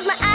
close my eyes.